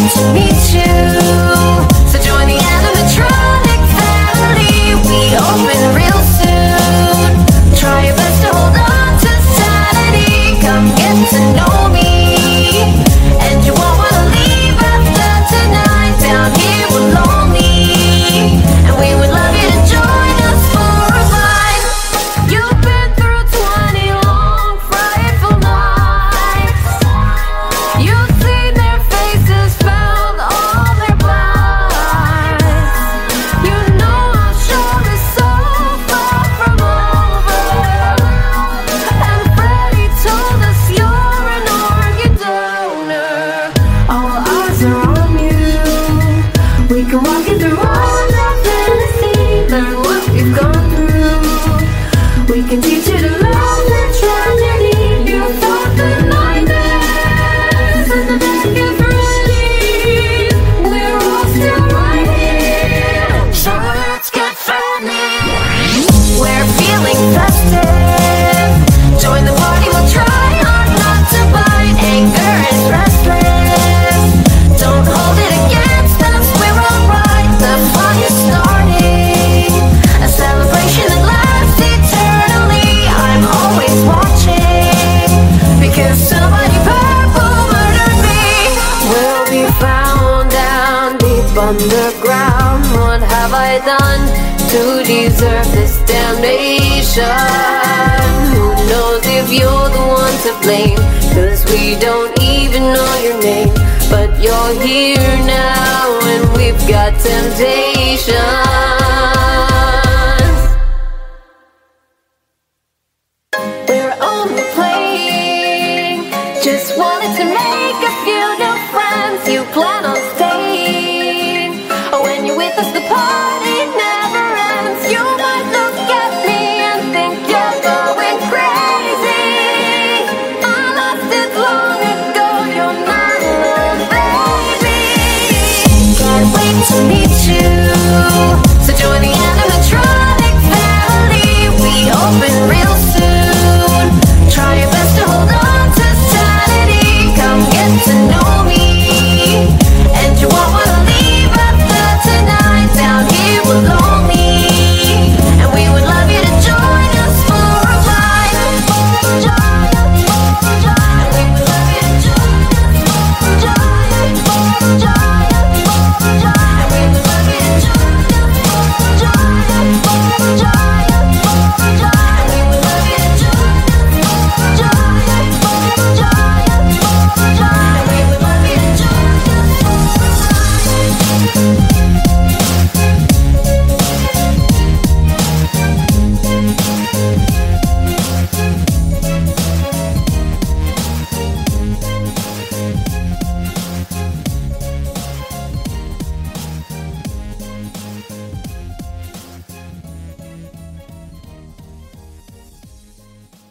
to meet you We can walk in the road. Underground. What have I done to deserve this damnation? Who knows if you're the one to blame? Cause we don't even know your name. But you're here now, and we've got temptations. We're only playing, just wanted to make.